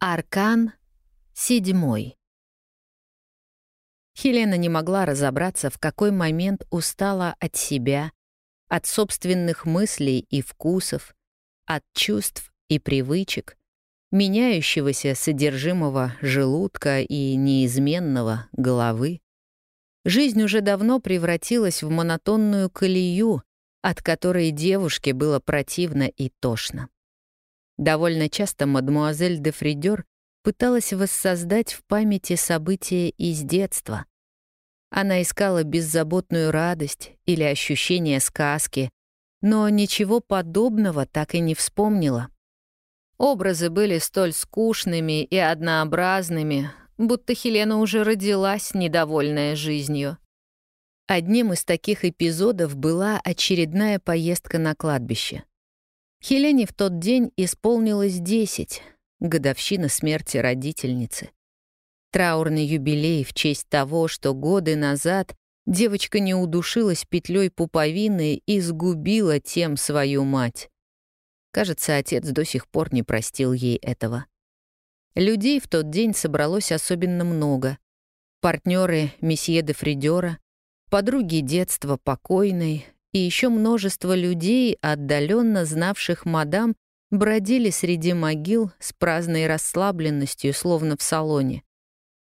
Аркан седьмой. Хелена не могла разобраться, в какой момент устала от себя, от собственных мыслей и вкусов, от чувств и привычек, меняющегося содержимого желудка и неизменного головы. Жизнь уже давно превратилась в монотонную колею, от которой девушке было противно и тошно. Довольно часто мадмуазель де Фридер пыталась воссоздать в памяти события из детства. Она искала беззаботную радость или ощущение сказки, но ничего подобного так и не вспомнила. Образы были столь скучными и однообразными, будто Хелена уже родилась, недовольная жизнью. Одним из таких эпизодов была очередная поездка на кладбище. Хелене в тот день исполнилось 10, годовщина смерти родительницы. Траурный юбилей в честь того, что годы назад девочка не удушилась петлей пуповины и сгубила тем свою мать. Кажется, отец до сих пор не простил ей этого. Людей в тот день собралось особенно много. Партнеры месье де Фридера, подруги детства покойной, и еще множество людей, отдаленно знавших мадам, бродили среди могил с праздной расслабленностью, словно в салоне.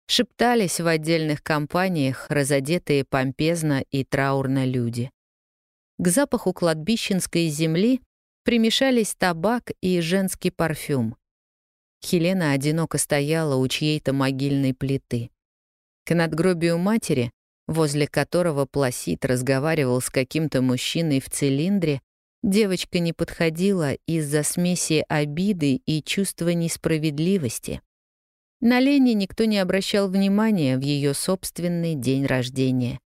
Шептались в отдельных компаниях разодетые помпезно и траурно люди. К запаху кладбищенской земли примешались табак и женский парфюм. Хелена одиноко стояла у чьей-то могильной плиты. К надгробию матери возле которого Пласид разговаривал с каким-то мужчиной в цилиндре, девочка не подходила из-за смеси обиды и чувства несправедливости. На Лене никто не обращал внимания в ее собственный день рождения.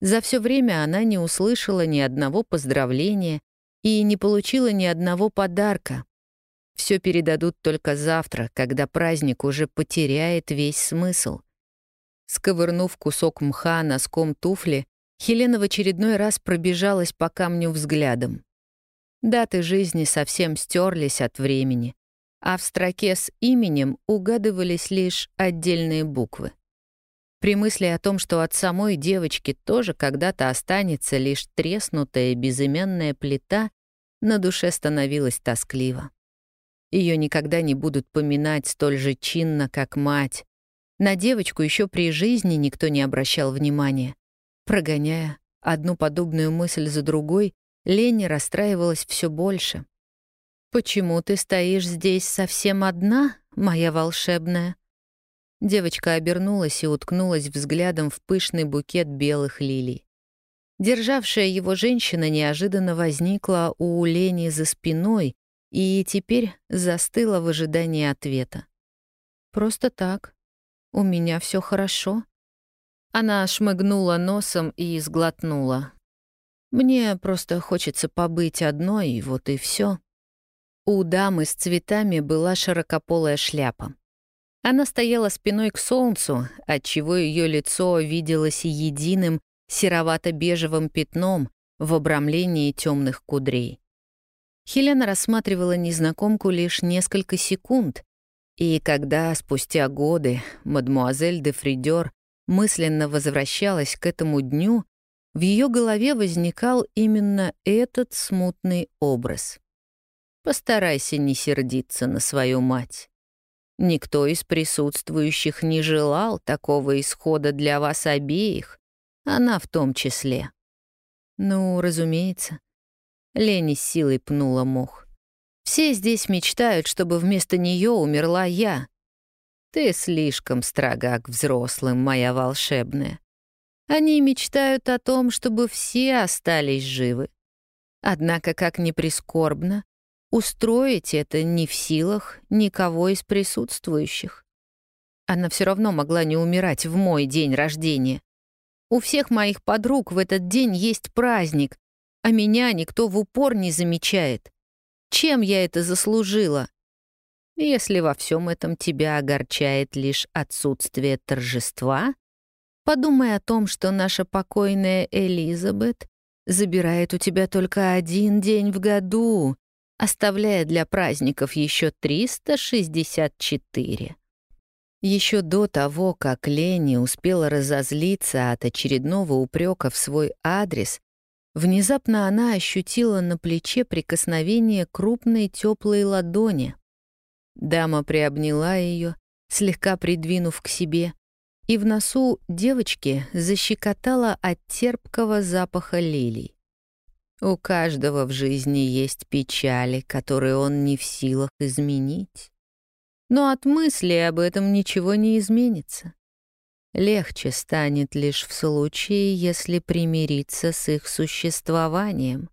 За все время она не услышала ни одного поздравления и не получила ни одного подарка. Все передадут только завтра, когда праздник уже потеряет весь смысл. Сковырнув кусок мха носком туфли, Хелена в очередной раз пробежалась по камню взглядом. Даты жизни совсем стерлись от времени, а в строке с именем угадывались лишь отдельные буквы. При мысли о том, что от самой девочки тоже когда-то останется лишь треснутая безымянная плита, на душе становилось тоскливо. Ее никогда не будут поминать столь же чинно, как мать, на девочку еще при жизни никто не обращал внимания. Прогоняя одну подобную мысль за другой, Ленни расстраивалась все больше. «Почему ты стоишь здесь совсем одна, моя волшебная?» Девочка обернулась и уткнулась взглядом в пышный букет белых лилий. Державшая его женщина неожиданно возникла у Лени за спиной и теперь застыла в ожидании ответа. «Просто так», у меня все хорошо». Она шмыгнула носом и сглотнула. «Мне просто хочется побыть одной, и вот и все. У дамы с цветами была широкополая шляпа. Она стояла спиной к солнцу, отчего ее лицо виделось единым серовато-бежевым пятном в обрамлении темных кудрей. Хелена рассматривала незнакомку лишь несколько секунд, и когда спустя годы мадмуазель де Фридер мысленно возвращалась к этому дню, в ее голове возникал именно этот смутный образ. Постарайся не сердиться на свою мать. Никто из присутствующих не желал такого исхода для вас обеих, она в том числе. Ну, разумеется. Лени силой пнула мох. Все здесь мечтают, чтобы вместо нее умерла я. Ты слишком строга к взрослым, моя волшебная. Они мечтают о том, чтобы все остались живы. Однако, как ни прискорбно, устроить это не в силах никого из присутствующих. Она все равно могла не умирать в мой день рождения. У всех моих подруг в этот день есть праздник, а меня никто в упор не замечает. Чем я это заслужила? Если во всем этом тебя огорчает лишь отсутствие торжества, подумай о том, что наша покойная Элизабет забирает у тебя только один день в году, оставляя для праздников еще 364. Еще до того, как Лени успела разозлиться от очередного упрека в свой адрес, внезапно она ощутила на плече прикосновение крупной теплой ладони. Дама приобняла ее, слегка придвинув к себе, и в носу девочки защекотала от терпкого запаха лилий. У каждого в жизни есть печали, которые он не в силах изменить. Но от мысли об этом ничего не изменится. Легче станет лишь в случае, если примириться с их существованием.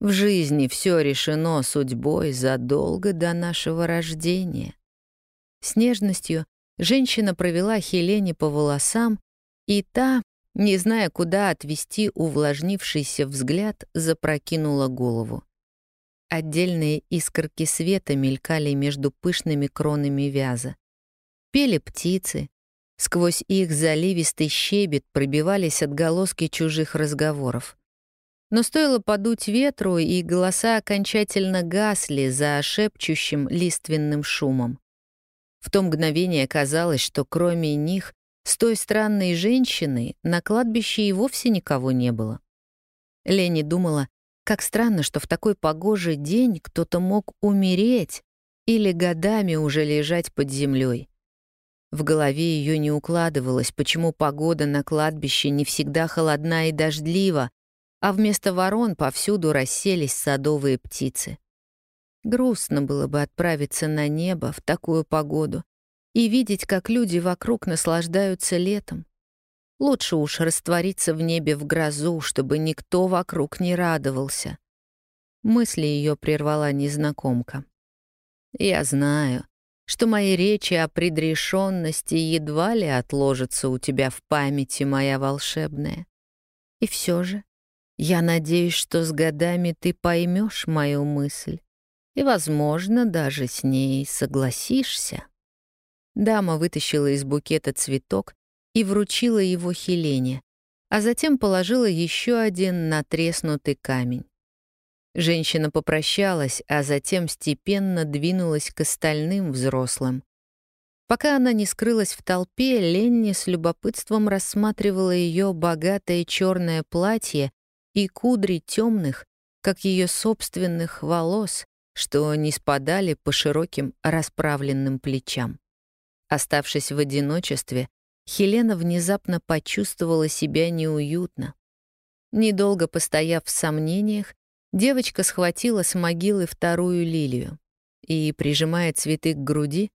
В жизни все решено судьбой задолго до нашего рождения. С нежностью женщина провела Хелене по волосам, и та, не зная, куда отвести увлажнившийся взгляд, запрокинула голову. Отдельные искорки света мелькали между пышными кронами вяза. Пели птицы. Сквозь их заливистый щебет пробивались отголоски чужих разговоров. Но стоило подуть ветру, и голоса окончательно гасли за шепчущим лиственным шумом. В то мгновение казалось, что кроме них, с той странной женщины, на кладбище и вовсе никого не было. Лени думала, как странно, что в такой погожий день кто-то мог умереть или годами уже лежать под землей. В голове ее не укладывалось, почему погода на кладбище не всегда холодна и дождлива, а вместо ворон повсюду расселись садовые птицы. Грустно было бы отправиться на небо в такую погоду и видеть, как люди вокруг наслаждаются летом. Лучше уж раствориться в небе в грозу, чтобы никто вокруг не радовался. Мысли ее прервала незнакомка. «Я знаю, что мои речи о предрешенности едва ли отложатся у тебя в памяти, моя волшебная. И все же я надеюсь, что с годами ты поймешь мою мысль и, возможно, даже с ней согласишься». Дама вытащила из букета цветок и вручила его Хелене, а затем положила еще один натреснутый камень. Женщина попрощалась, а затем степенно двинулась к остальным взрослым. Пока она не скрылась в толпе, Ленни с любопытством рассматривала ее богатое черное платье и кудри темных, как ее собственных волос, что не спадали по широким расправленным плечам. Оставшись в одиночестве, Хелена внезапно почувствовала себя неуютно. Недолго постояв в сомнениях, девочка схватила с могилы вторую лилию и, прижимая цветы к груди,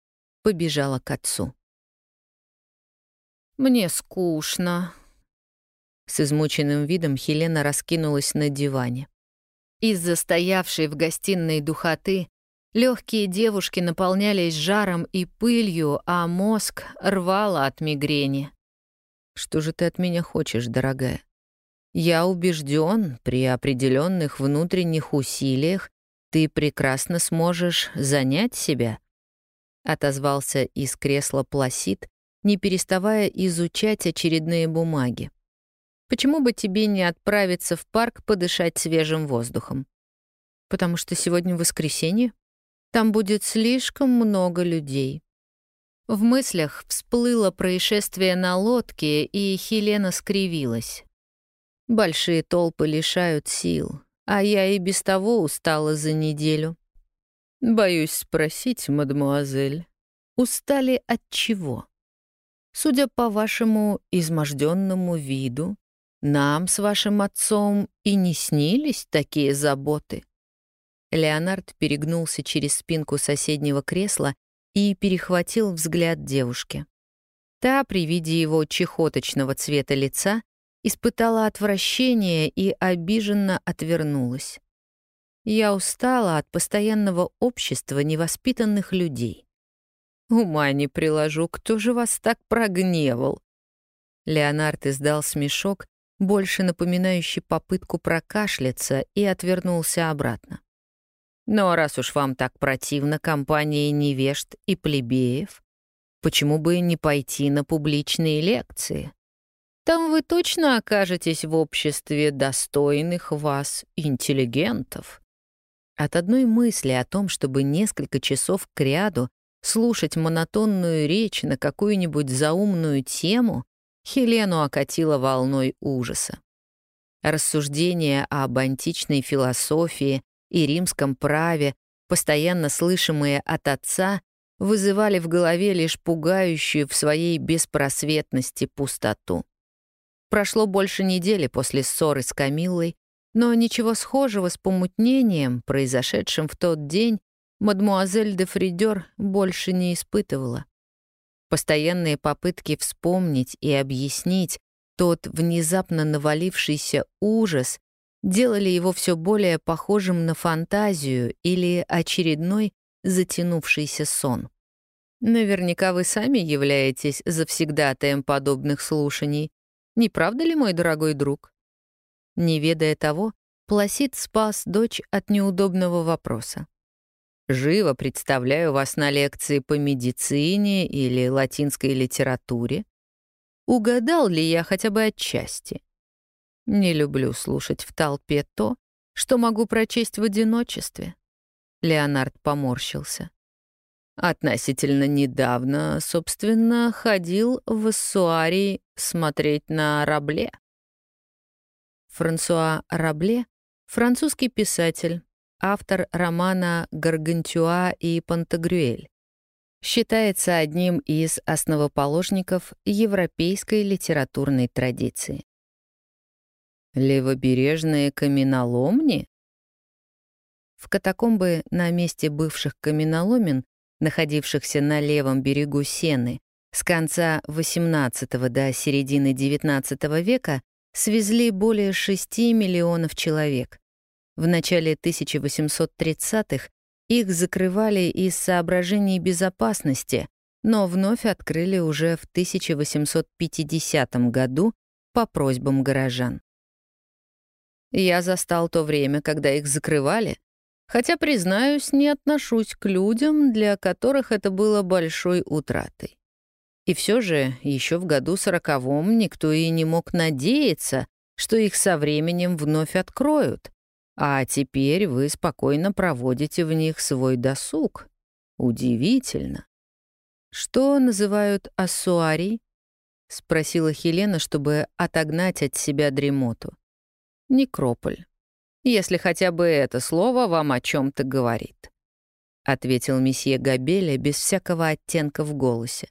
побежала к отцу. «Мне скучно». С измученным видом Хелена раскинулась на диване. Из-за стоявшей в гостиной духоты Легкие девушки наполнялись жаром и пылью, а мозг рвало от мигрени. «Что же ты от меня хочешь, дорогая? Я убежден, при определенных внутренних усилиях ты прекрасно сможешь занять себя», — отозвался из кресла Пласид, не переставая изучать очередные бумаги. «Почему бы тебе не отправиться в парк подышать свежим воздухом? Потому что сегодня воскресенье?» Там будет слишком много людей. В мыслях всплыло происшествие на лодке, и Хелена скривилась. Большие толпы лишают сил, а я и без того устала за неделю. Боюсь спросить, мадемуазель, устали от чего? Судя по вашему изможденному виду, нам с вашим отцом и не снились такие заботы. Леонард перегнулся через спинку соседнего кресла и перехватил взгляд девушки. Та, при виде его чехоточного цвета лица, испытала отвращение и обиженно отвернулась. «Я устала от постоянного общества невоспитанных людей. Ума не приложу, кто же вас так прогневал?» Леонард издал смешок, больше напоминающий попытку прокашляться, и отвернулся обратно. Но раз уж вам так противна компания невежд и плебеев, почему бы не пойти на публичные лекции? Там вы точно окажетесь в обществе достойных вас интеллигентов. От одной мысли о том, чтобы несколько часов кряду слушать монотонную речь на какую-нибудь заумную тему, Хелену окатило волной ужаса. Рассуждения об античной философии и римском праве, постоянно слышимые от отца, вызывали в голове лишь пугающую в своей беспросветности пустоту. Прошло больше недели после ссоры с Камиллой, но ничего схожего с помутнением, произошедшим в тот день, мадмуазель де Фридер больше не испытывала. Постоянные попытки вспомнить и объяснить тот внезапно навалившийся ужас делали его все более похожим на фантазию или очередной затянувшийся сон. Наверняка вы сами являетесь завсегдатаем подобных слушаний. Не правда ли, мой дорогой друг? Не ведая того, Пласид спас дочь от неудобного вопроса. Живо представляю вас на лекции по медицине или латинской литературе. Угадал ли я хотя бы отчасти? Не люблю слушать в толпе то, что могу прочесть в одиночестве. Леонард поморщился. Относительно недавно, собственно, ходил в Суарий смотреть на Рабле. Франсуа Рабле — французский писатель, автор романа «Гаргантюа и Пантагрюэль». Считается одним из основоположников европейской литературной традиции. Левобережные каменоломни? В катакомбы на месте бывших каменоломен, находившихся на левом берегу Сены, с конца XVIII до середины XIX века свезли более 6 миллионов человек. В начале 1830-х их закрывали из соображений безопасности, но вновь открыли уже в 1850 году по просьбам горожан. Я застал то время, когда их закрывали, хотя, признаюсь, не отношусь к людям, для которых это было большой утратой. И все же еще в году сороковом никто и не мог надеяться, что их со временем вновь откроют. А теперь вы спокойно проводите в них свой досуг. Удивительно. Что называют ассуарий? — спросила Хелена, чтобы отогнать от себя дремоту. «Некрополь. Если хотя бы это слово вам о чем то говорит», — ответил месье Габеля без всякого оттенка в голосе.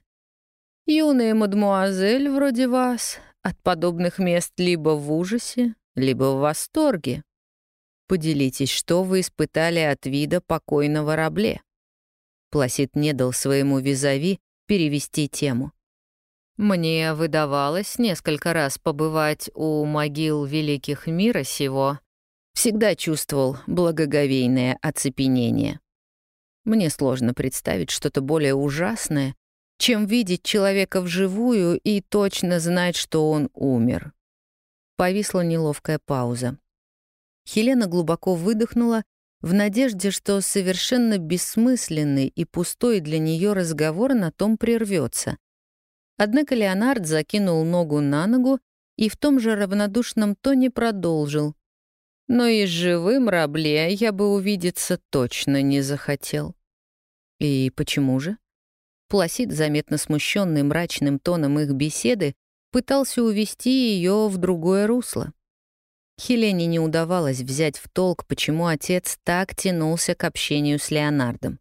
Юная мадмуазель вроде вас от подобных мест либо в ужасе, либо в восторге. Поделитесь, что вы испытали от вида покойного рабле. Пласид не дал своему визави перевести тему. Мне выдавалось несколько раз побывать у могил великих мира сего. Всегда чувствовал благоговейное оцепенение. Мне сложно представить что-то более ужасное, чем видеть человека вживую и точно знать, что он умер. Повисла неловкая пауза. Хелена глубоко выдохнула в надежде, что совершенно бессмысленный и пустой для нее разговор на том прервется. Однако Леонард закинул ногу на ногу и в том же равнодушном тоне продолжил. «Но и живым Рабле я бы увидеться точно не захотел». «И почему же?» Пласид, заметно смущенный мрачным тоном их беседы, пытался увести ее в другое русло. Хелене не удавалось взять в толк, почему отец так тянулся к общению с Леонардом.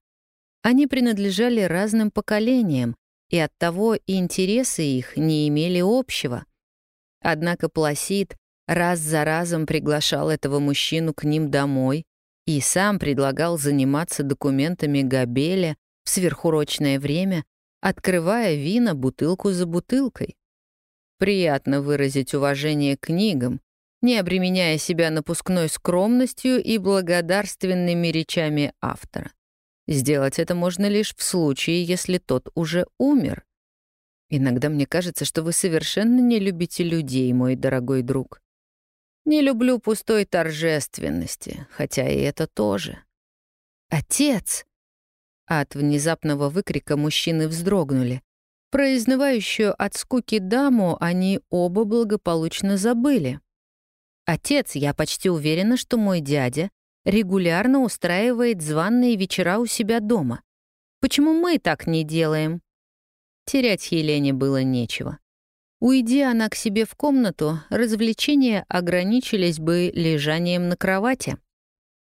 Они принадлежали разным поколениям, и оттого и интересы их не имели общего. Однако Пласид раз за разом приглашал этого мужчину к ним домой и сам предлагал заниматься документами Габеля в сверхурочное время, открывая вина бутылку за бутылкой. Приятно выразить уважение книгам, не обременяя себя напускной скромностью и благодарственными речами автора. Сделать это можно лишь в случае, если тот уже умер. Иногда мне кажется, что вы совершенно не любите людей, мой дорогой друг. Не люблю пустой торжественности, хотя и это тоже. Отец! От внезапного выкрика мужчины вздрогнули. Про от скуки даму они оба благополучно забыли. «Отец, я почти уверена, что мой дядя регулярно устраивает званные вечера у себя дома. Почему мы так не делаем? Терять Елене было нечего. Уйди она к себе в комнату, развлечения ограничились бы лежанием на кровати.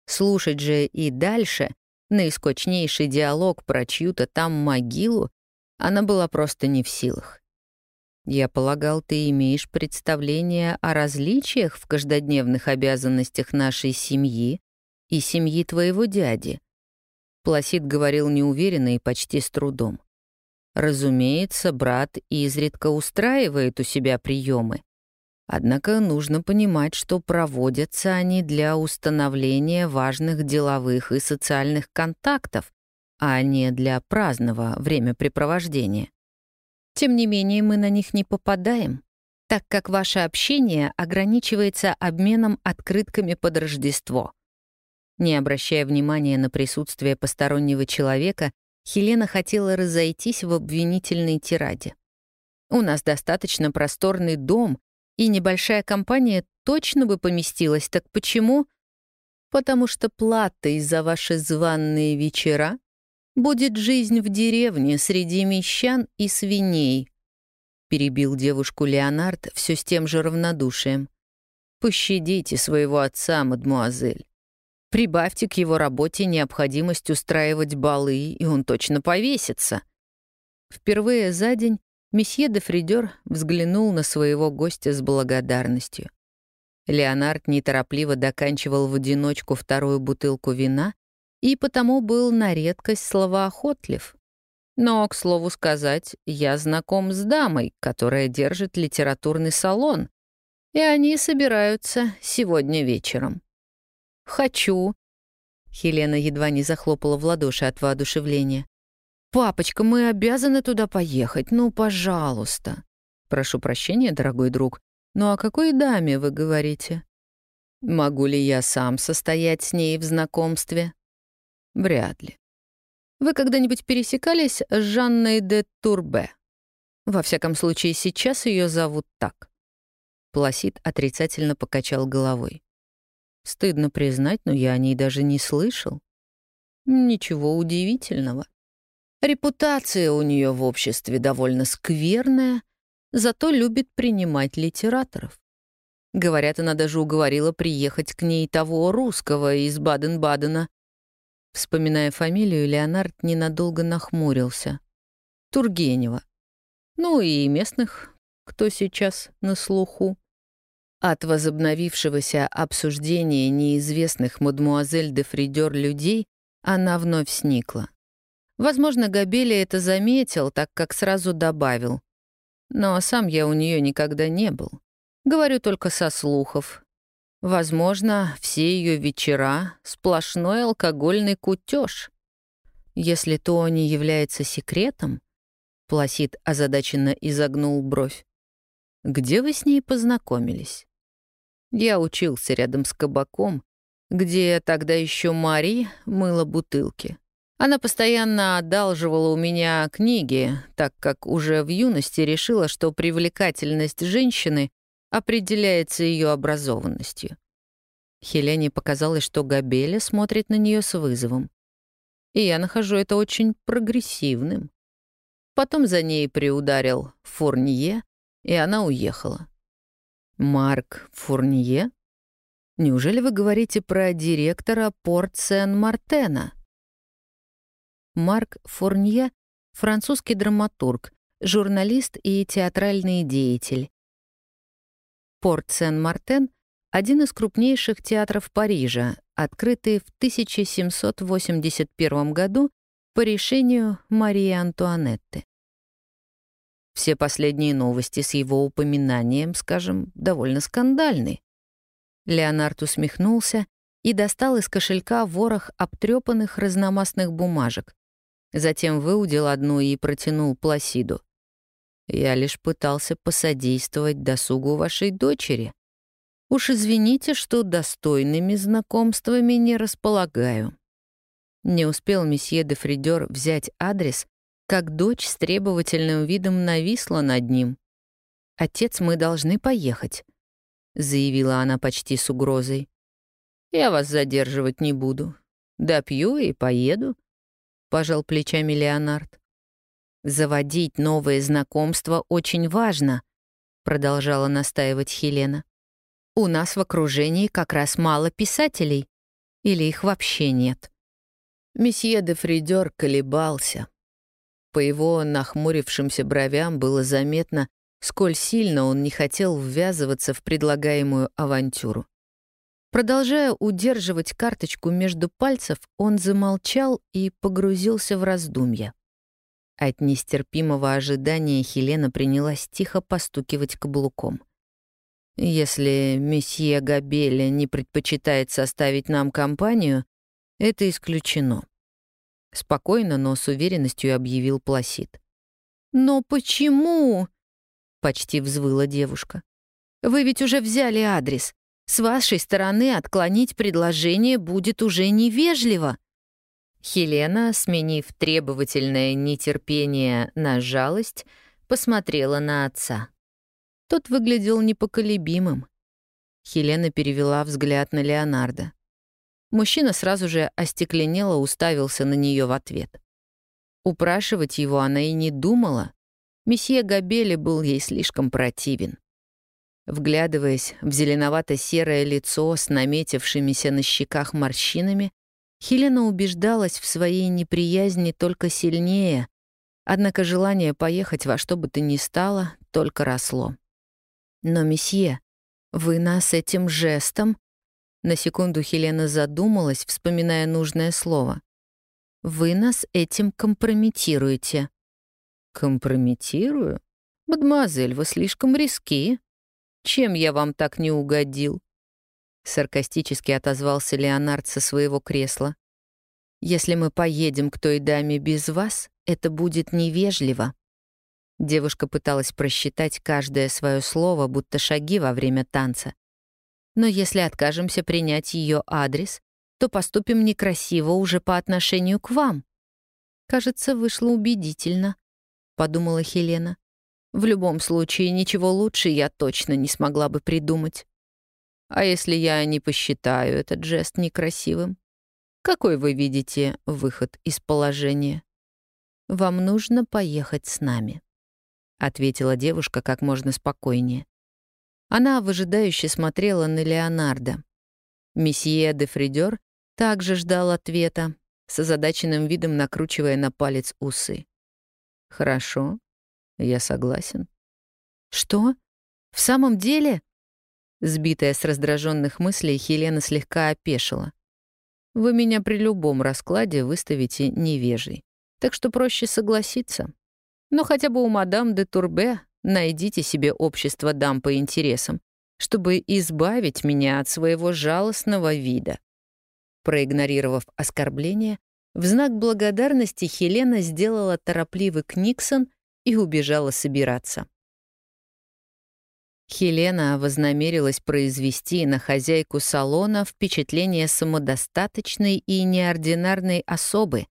Слушать же и дальше наискучнейший диалог про чью-то там могилу она была просто не в силах. Я полагал, ты имеешь представление о различиях в каждодневных обязанностях нашей семьи и семьи твоего дяди. Пласид говорил неуверенно и почти с трудом. Разумеется, брат изредка устраивает у себя приемы. Однако нужно понимать, что проводятся они для установления важных деловых и социальных контактов, а не для праздного времяпрепровождения. Тем не менее, мы на них не попадаем, так как ваше общение ограничивается обменом открытками под Рождество. Не обращая внимания на присутствие постороннего человека, Хелена хотела разойтись в обвинительной тираде. «У нас достаточно просторный дом, и небольшая компания точно бы поместилась, так почему?» «Потому что платой за ваши званные вечера будет жизнь в деревне среди мещан и свиней», — перебил девушку Леонард все с тем же равнодушием. «Пощадите своего отца, мадмуазель. Прибавьте к его работе необходимость устраивать балы, и он точно повесится». Впервые за день месье де Фридер взглянул на своего гостя с благодарностью. Леонард неторопливо доканчивал в одиночку вторую бутылку вина и потому был на редкость словоохотлив. Но, к слову сказать, я знаком с дамой, которая держит литературный салон, и они собираются сегодня вечером. «Хочу». Хелена едва не захлопала в ладоши от воодушевления. «Папочка, мы обязаны туда поехать, ну, пожалуйста». «Прошу прощения, дорогой друг, но о какой даме вы говорите?» «Могу ли я сам состоять с ней в знакомстве?» Вряд ли. Вы когда-нибудь пересекались с Жанной де Турбе? Во всяком случае, сейчас ее зовут так. Пласид отрицательно покачал головой. Стыдно признать, но я о ней даже не слышал. Ничего удивительного. Репутация у нее в обществе довольно скверная, зато любит принимать литераторов. Говорят, она даже уговорила приехать к ней того русского из Баден-Бадена, Вспоминая фамилию, Леонард ненадолго нахмурился. Тургенева. Ну и местных, кто сейчас на слуху. От возобновившегося обсуждения неизвестных мадмуазель де Фридер людей она вновь сникла. Возможно, Габели это заметил, так как сразу добавил. Но сам я у нее никогда не был. Говорю только со слухов, Возможно, все ее вечера — сплошной алкогольный кутеж. Если то не является секретом, Пласид озадаченно изогнул бровь. Где вы с ней познакомились? Я учился рядом с кабаком, где тогда еще Мари мыла бутылки. Она постоянно одалживала у меня книги, так как уже в юности решила, что привлекательность женщины определяется ее образованностью. Хелене показалось, что Габеля смотрит на нее с вызовом. И я нахожу это очень прогрессивным. Потом за ней приударил Фурнье, и она уехала. Марк Фурнье? Неужели вы говорите про директора Порт Сен-Мартена? Марк Фурнье — французский драматург, журналист и театральный деятель. Порт Сен-Мартен — один из крупнейших театров Парижа, открытый в 1781 году по решению Марии Антуанетты. Все последние новости с его упоминанием, скажем, довольно скандальны. Леонард усмехнулся и достал из кошелька ворох обтрепанных разномастных бумажек. Затем выудил одну и протянул Пласиду. Я лишь пытался посодействовать досугу вашей дочери. Уж извините, что достойными знакомствами не располагаю». Не успел месье де Фридер взять адрес, как дочь с требовательным видом нависла над ним. «Отец, мы должны поехать», — заявила она почти с угрозой. Я вас задерживать не буду. Допью и поеду», — пожал плечами Леонард. «Заводить новые знакомства очень важно», — продолжала настаивать Хелена. «У нас в окружении как раз мало писателей. Или их вообще нет?» Месье де Фридер колебался. По его нахмурившимся бровям было заметно, сколь сильно он не хотел ввязываться в предлагаемую авантюру. Продолжая удерживать карточку между пальцев, он замолчал и погрузился в раздумья. От нестерпимого ожидания Хелена принялась тихо постукивать каблуком. «Если месье Габеля не предпочитает составить нам компанию, это исключено», — спокойно, но с уверенностью объявил Пласид. «Но почему?» — почти взвыла девушка. «Вы ведь уже взяли адрес. С вашей стороны отклонить предложение будет уже невежливо. Хелена, сменив требовательное нетерпение на жалость, посмотрела на отца. Тот выглядел непоколебимым. Хелена перевела взгляд на Леонардо. Мужчина сразу же остекленело уставился на нее в ответ. Упрашивать его она и не думала. Месье Габели был ей слишком противен. Вглядываясь в зеленовато-серое лицо с наметившимися на щеках морщинами, Хелена убеждалась в своей неприязни только сильнее, однако желание поехать во что бы то ни стало только росло. «Но, месье, вы нас этим жестом...» На секунду Хелена задумалась, вспоминая нужное слово. «Вы нас этим компрометируете». «Компрометирую? Мадемуазель, вы слишком риски», чем я вам так не угодил?» Саркастически отозвался Леонард со своего кресла. «Если мы поедем к той даме без вас, это будет невежливо». Девушка пыталась просчитать каждое свое слово, будто шаги во время танца. «Но если откажемся принять ее адрес, то поступим некрасиво уже по отношению к вам». «Кажется, вышло убедительно», — подумала Хелена. В любом случае, ничего лучше я точно не смогла бы придумать. А если я не посчитаю этот жест некрасивым? Какой вы видите выход из положения? «Вам нужно поехать с нами», — ответила девушка как можно спокойнее. Она выжидающе смотрела на Леонардо. Месье де Фридер также ждал ответа, с озадаченным видом накручивая на палец усы. «Хорошо», я согласен. Что? В самом деле? Сбитая с раздраженных мыслей, Хелена слегка опешила. Вы меня при любом раскладе выставите невежей. Так что проще согласиться. Но хотя бы у мадам де Турбе найдите себе общество дам по интересам, чтобы избавить меня от своего жалостного вида. Проигнорировав оскорбление, в знак благодарности Хелена сделала торопливый книксон и убежала собираться. Хелена вознамерилась произвести на хозяйку салона впечатление самодостаточной и неординарной особы,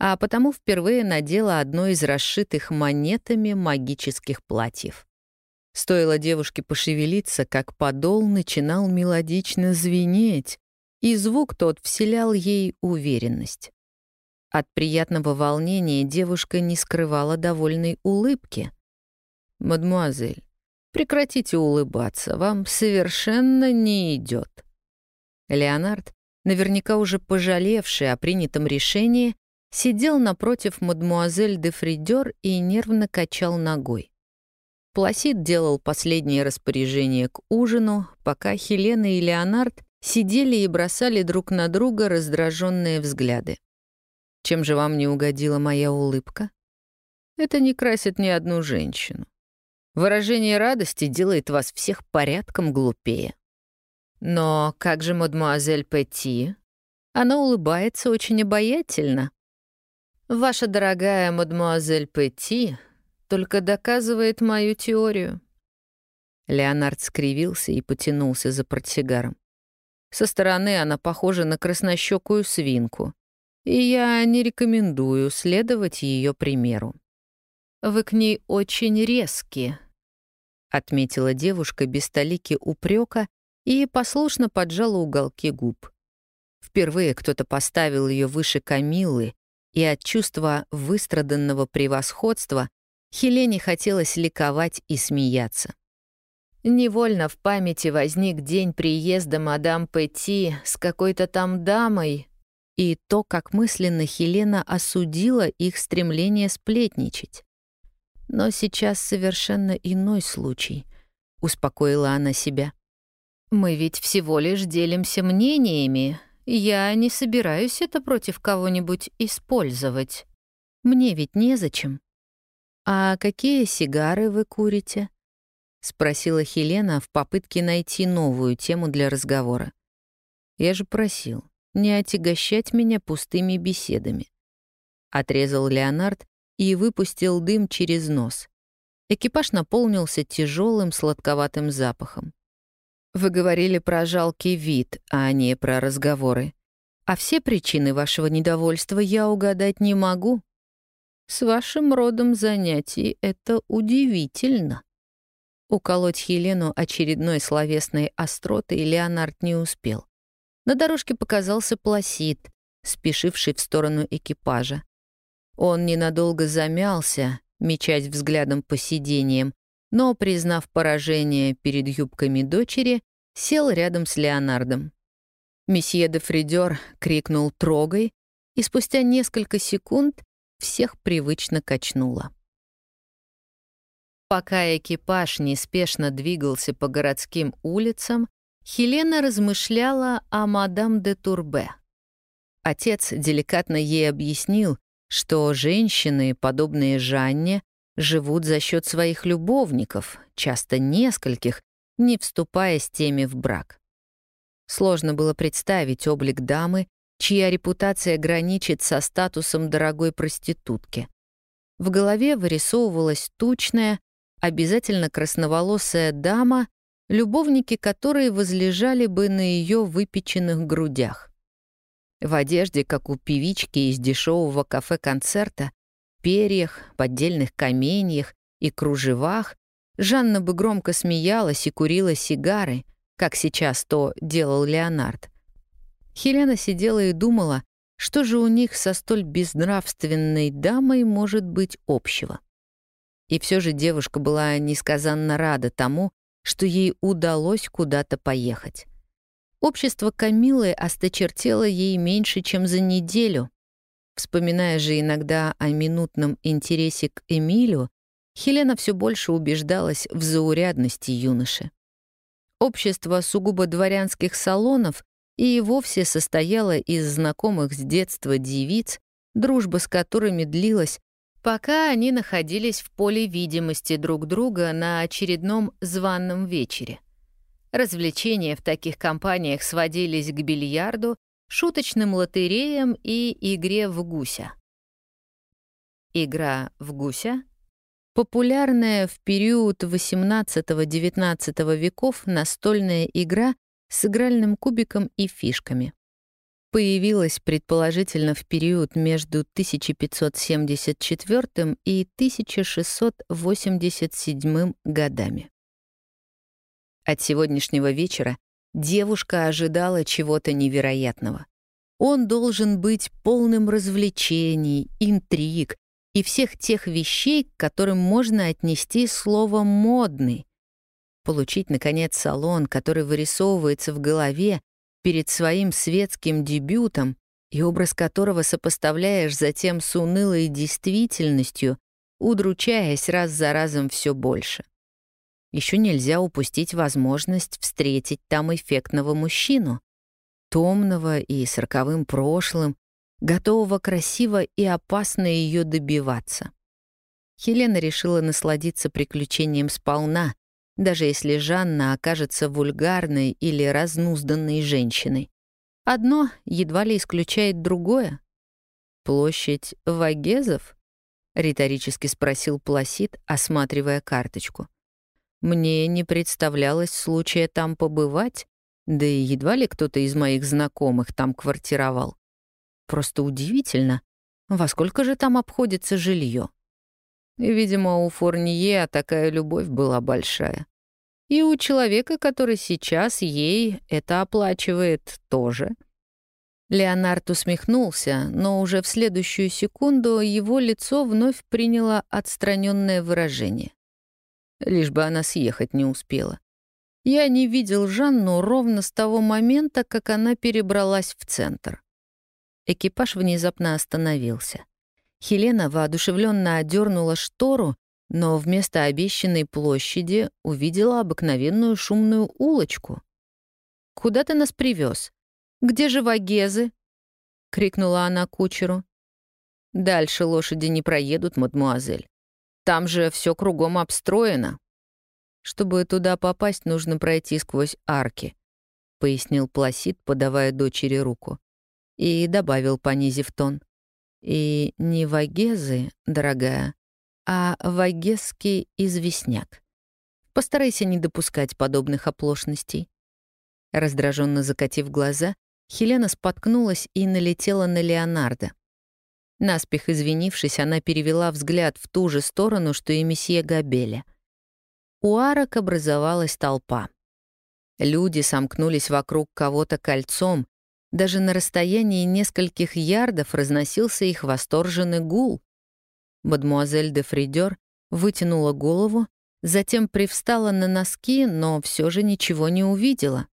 а потому впервые надела одно из расшитых монетами магических платьев. Стоило девушке пошевелиться, как подол начинал мелодично звенеть, и звук тот вселял ей уверенность. От приятного волнения девушка не скрывала довольной улыбки. «Мадемуазель, прекратите улыбаться, вам совершенно не идет. Леонард, наверняка уже пожалевший о принятом решении, сидел напротив мадемуазель де Фридер и нервно качал ногой. Пласид делал последнее распоряжение к ужину, пока Хелена и Леонард сидели и бросали друг на друга раздраженные взгляды. Чем же вам не угодила моя улыбка? Это не красит ни одну женщину. Выражение радости делает вас всех порядком глупее. Но как же мадемуазель Петти? Она улыбается очень обаятельно. Ваша дорогая мадемуазель Петти только доказывает мою теорию. Леонард скривился и потянулся за портсигаром. Со стороны она похожа на краснощекую свинку и я не рекомендую следовать ее примеру. Вы к ней очень резкие, отметила девушка без столики упрека и послушно поджала уголки губ. Впервые кто-то поставил ее выше Камиллы, и от чувства выстраданного превосходства Хелене хотелось ликовать и смеяться. Невольно в памяти возник день приезда мадам Петти с какой-то там дамой и то, как мысленно Хелена осудила их стремление сплетничать. Но сейчас совершенно иной случай, успокоила она себя. Мы ведь всего лишь делимся мнениями. Я не собираюсь это против кого-нибудь использовать. Мне ведь незачем. А какие сигары вы курите? спросила Хелена в попытке найти новую тему для разговора. Я же просил не отягощать меня пустыми беседами. Отрезал Леонард и выпустил дым через нос. Экипаж наполнился тяжелым сладковатым запахом. Вы говорили про жалкий вид, а не про разговоры. А все причины вашего недовольства я угадать не могу. С вашим родом занятий это удивительно. Уколоть Хелену очередной словесной остротой Леонард не успел. На дорожке показался Пласид, спешивший в сторону экипажа. Он ненадолго замялся, мечась взглядом по сиденьям, но, признав поражение перед юбками дочери, сел рядом с Леонардом. Месье де Фридер крикнул «Трогай!» и спустя несколько секунд всех привычно качнуло. Пока экипаж неспешно двигался по городским улицам, Хелена размышляла о мадам де Турбе. Отец деликатно ей объяснил, что женщины, подобные Жанне, живут за счет своих любовников, часто нескольких, не вступая с теми в брак. Сложно было представить облик дамы, чья репутация граничит со статусом дорогой проститутки. В голове вырисовывалась тучная, обязательно красноволосая дама любовники которой возлежали бы на ее выпеченных грудях. В одежде, как у певички из дешевого кафе-концерта, перьях, поддельных каменьях и кружевах, Жанна бы громко смеялась и курила сигары, как сейчас то делал Леонард. Хелена сидела и думала, что же у них со столь безнравственной дамой может быть общего. И все же девушка была несказанно рада тому, что ей удалось куда-то поехать. Общество Камилы осточертело ей меньше, чем за неделю. Вспоминая же иногда о минутном интересе к Эмилю, Хелена все больше убеждалась в заурядности юноши. Общество сугубо дворянских салонов и вовсе состояло из знакомых с детства девиц, дружба с которыми длилась пока они находились в поле видимости друг друга на очередном званном вечере. Развлечения в таких компаниях сводились к бильярду, шуточным лотереям и игре в гуся. Игра в гуся — популярная в период XVIII-XIX веков настольная игра с игральным кубиком и фишками появилась предположительно в период между 1574 и 1687 годами. От сегодняшнего вечера девушка ожидала чего-то невероятного. Он должен быть полным развлечений, интриг и всех тех вещей, к которым можно отнести слово «модный». Получить, наконец, салон, который вырисовывается в голове, перед своим светским дебютом и образ которого сопоставляешь затем с унылой действительностью, удручаясь раз за разом все больше. Еще нельзя упустить возможность встретить там эффектного мужчину, томного и с роковым прошлым, готового красиво и опасно ее добиваться. Хелена решила насладиться приключением сполна, даже если Жанна окажется вульгарной или разнузданной женщиной. Одно едва ли исключает другое. «Площадь Вагезов?» — риторически спросил Пласид, осматривая карточку. «Мне не представлялось случая там побывать, да и едва ли кто-то из моих знакомых там квартировал. Просто удивительно, во сколько же там обходится жилье. Видимо, у Форнье такая любовь была большая. И у человека, который сейчас ей это оплачивает, тоже. Леонард усмехнулся, но уже в следующую секунду его лицо вновь приняло отстраненное выражение. Лишь бы она съехать не успела. Я не видел Жанну ровно с того момента, как она перебралась в центр. Экипаж внезапно остановился. Хелена воодушевленно одернула штору, но вместо обещанной площади увидела обыкновенную шумную улочку. «Куда ты нас привез? Где же вагезы?» — крикнула она кучеру. «Дальше лошади не проедут, мадмуазель. Там же все кругом обстроено. Чтобы туда попасть, нужно пройти сквозь арки», — пояснил Пласид, подавая дочери руку. И добавил, понизив тон. «И не вагезы, дорогая, а вагезский известняк. Постарайся не допускать подобных оплошностей». Раздраженно закатив глаза, Хелена споткнулась и налетела на Леонардо. Наспех извинившись, она перевела взгляд в ту же сторону, что и месье Габеля. У арок образовалась толпа. Люди сомкнулись вокруг кого-то кольцом, даже на расстоянии нескольких ярдов разносился их восторженный гул. Мадмуазель де Фридер вытянула голову, затем привстала на носки, но все же ничего не увидела.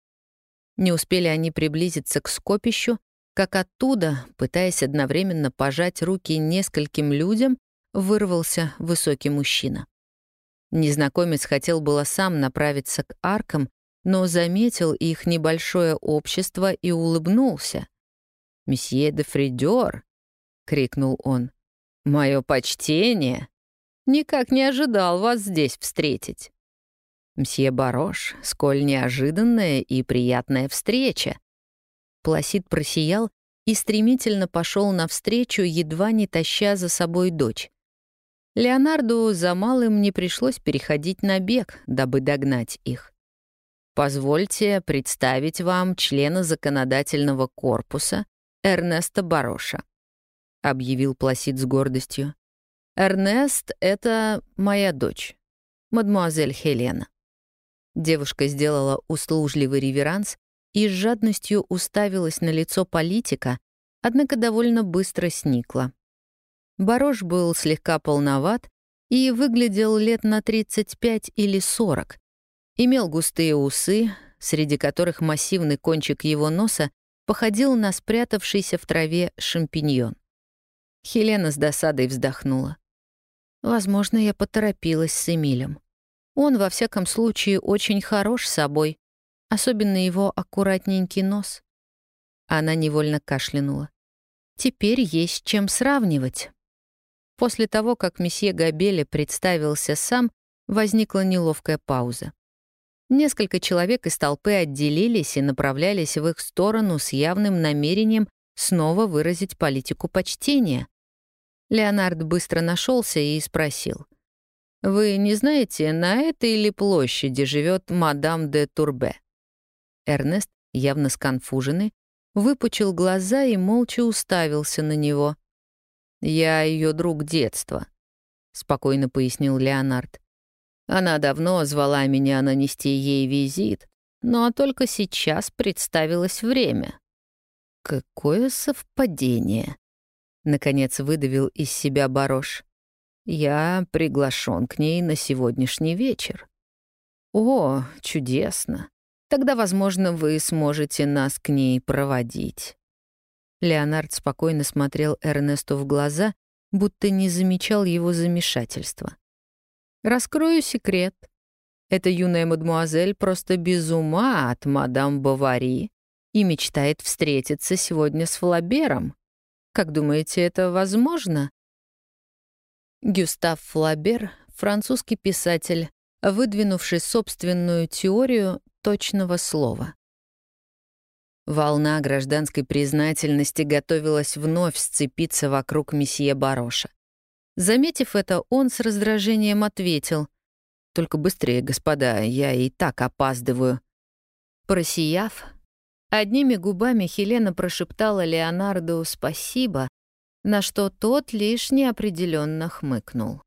Не успели они приблизиться к скопищу, как оттуда, пытаясь одновременно пожать руки нескольким людям, вырвался высокий мужчина. Незнакомец хотел было сам направиться к аркам, но заметил их небольшое общество и улыбнулся. «Месье де Фридер!» — крикнул он. «Мое почтение! Никак не ожидал вас здесь встретить!» «Мсье Барош, сколь неожиданная и приятная встреча!» Пласид просиял и стремительно пошел навстречу, едва не таща за собой дочь. Леонарду за малым не пришлось переходить на бег, дабы догнать их. Позвольте представить вам члена законодательного корпуса Эрнеста Бароша, объявил Пласид с гордостью. Эрнест — это моя дочь, мадмуазель Хелена. Девушка сделала услужливый реверанс и с жадностью уставилась на лицо политика, однако довольно быстро сникла. Барош был слегка полноват и выглядел лет на 35 или 40. Имел густые усы, среди которых массивный кончик его носа походил на спрятавшийся в траве шампиньон. Хелена с досадой вздохнула. Возможно, я поторопилась с Эмилем. Он, во всяком случае, очень хорош собой, особенно его аккуратненький нос. Она невольно кашлянула. Теперь есть чем сравнивать. После того, как месье Габеле представился сам, возникла неловкая пауза. Несколько человек из толпы отделились и направлялись в их сторону с явным намерением снова выразить политику почтения. Леонард быстро нашелся и спросил. «Вы не знаете, на этой ли площади живет мадам де Турбе?» Эрнест, явно сконфуженный, выпучил глаза и молча уставился на него. «Я ее друг детства», — спокойно пояснил Леонард. «Она давно звала меня нанести ей визит, но только сейчас представилось время». «Какое совпадение!» — наконец выдавил из себя Барош. «Я приглашен к ней на сегодняшний вечер». «О, чудесно! Тогда, возможно, вы сможете нас к ней проводить». Леонард спокойно смотрел Эрнесту в глаза, будто не замечал его замешательства. «Раскрою секрет. Эта юная мадмуазель просто без ума от мадам Бавари и мечтает встретиться сегодня с Флабером. Как думаете, это возможно?» Гюстав Флабер — французский писатель, выдвинувший собственную теорию точного слова. Волна гражданской признательности готовилась вновь сцепиться вокруг месье Бароша. Заметив это, он с раздражением ответил. «Только быстрее, господа, я и так опаздываю». Просияв, одними губами Хелена прошептала Леонарду «спасибо», на что тот лишь неопределенно хмыкнул.